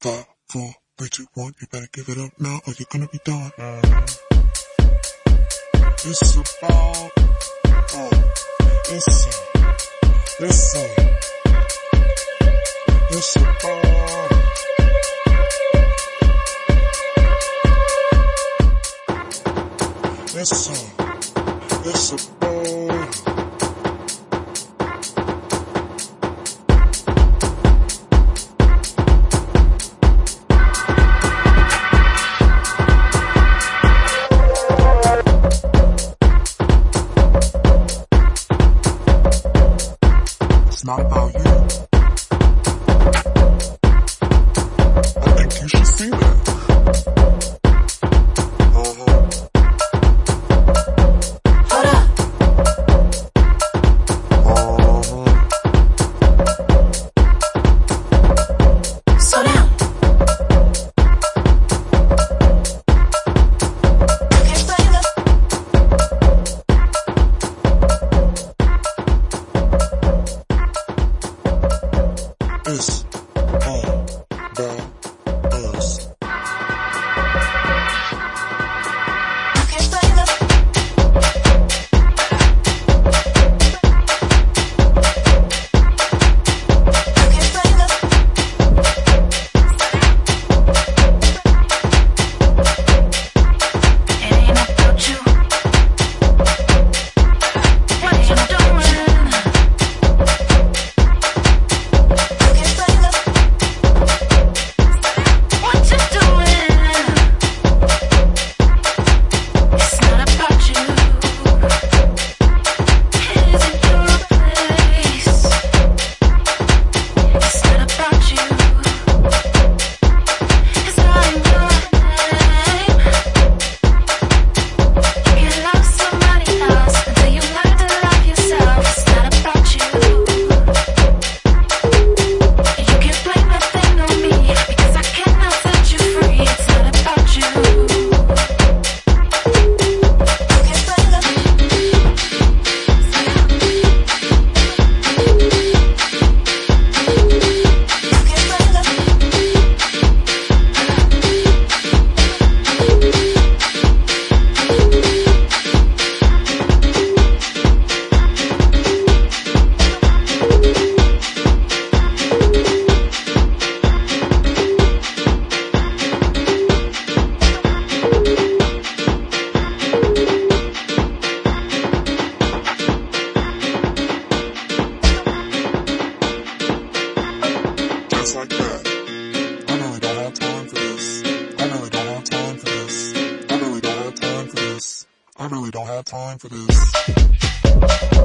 Five, four, three, two, one. You better give it up now or you're gonna be done. It's about, oh, listen, listen. It's about. It's Bye bye. us just like that. I really don't have time for this. I really don't have time for this. I really don't have time for this. I really don't have time for this.